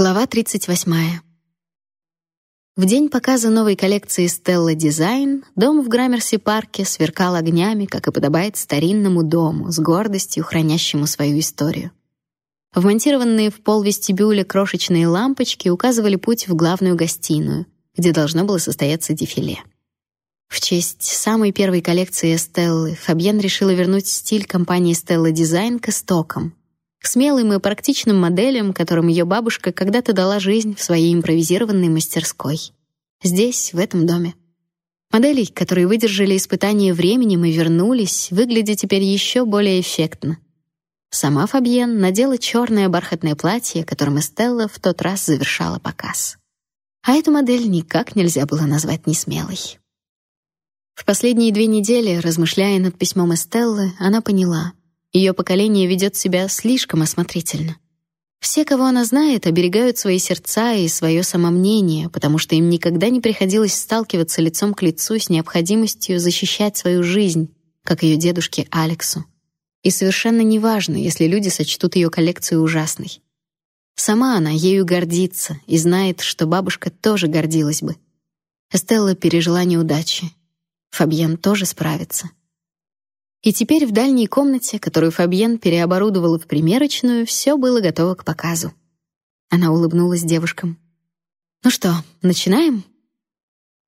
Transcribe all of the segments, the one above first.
Глава 38. В день показа новой коллекции Stella Design дом в Граммерси-парке сверкал огнями, как и подобает старинному дому, с гордостью хранящему свою историю. Вмонтированные в пол вестибюля крошечные лампочки указывали путь в главную гостиную, где должно было состояться дефиле. В честь самой первой коллекции Стеллы Фабьен решила вернуть стиль компании Stella Design к истокам, к смелым и практичным моделям, которым ее бабушка когда-то дала жизнь в своей импровизированной мастерской. Здесь, в этом доме. Моделей, которые выдержали испытание временем и вернулись, выглядят теперь еще более эффектно. Сама Фабьен надела черное бархатное платье, которым Эстелла в тот раз завершала показ. А эту модель никак нельзя было назвать несмелой. В последние две недели, размышляя над письмом Эстеллы, она поняла, ее поколение ведет себя слишком осмотрительно. Все, кого она знает, оберегают свои сердца и свое самомнение, потому что им никогда не приходилось сталкиваться лицом к лицу с необходимостью защищать свою жизнь, как ее дедушке Алексу. И совершенно неважно, если люди сочтут ее коллекцию ужасной. Сама она ею гордится и знает, что бабушка тоже гордилась бы. Эстелла пережила неудачи. Фабьен тоже справится. И теперь в дальней комнате, которую Фабьен переоборудовала в примерочную, все было готово к показу. Она улыбнулась девушкам. «Ну что, начинаем?»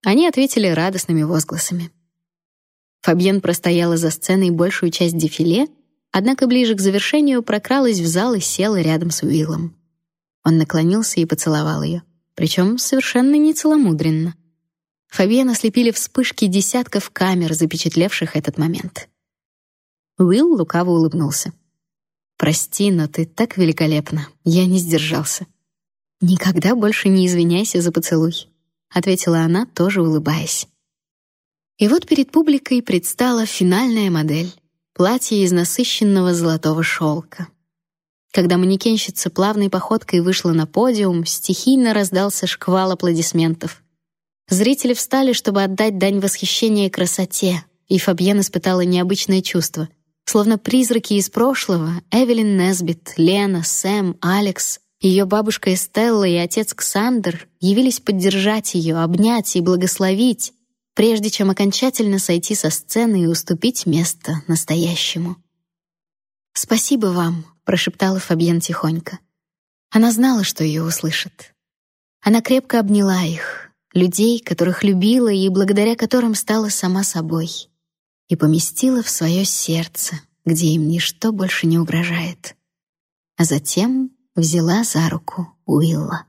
Они ответили радостными возгласами. Фабьен простояла за сценой большую часть дефиле, однако ближе к завершению прокралась в зал и села рядом с Уиллом. Он наклонился и поцеловал ее, причем совершенно не целомудренно. Фабьен ослепили вспышки десятков камер, запечатлевших этот момент. Уилл лукаво улыбнулся. Прости, но ты так великолепна. Я не сдержался. Никогда больше не извиняйся за поцелуй, ответила она, тоже улыбаясь. И вот перед публикой предстала финальная модель платье из насыщенного золотого шелка. Когда манекенщица плавной походкой вышла на подиум, стихийно раздался шквал аплодисментов. Зрители встали, чтобы отдать дань восхищения красоте, и Фабьен испытала необычное чувство — Словно призраки из прошлого, Эвелин Несбит, Лена, Сэм, Алекс, ее бабушка Эстелла и отец Ксандер явились поддержать ее, обнять и благословить, прежде чем окончательно сойти со сцены и уступить место настоящему. «Спасибо вам», — прошептала Фабьен тихонько. Она знала, что ее услышат. Она крепко обняла их, людей, которых любила и благодаря которым стала сама собой и поместила в свое сердце, где им ничто больше не угрожает. А затем взяла за руку Уилла.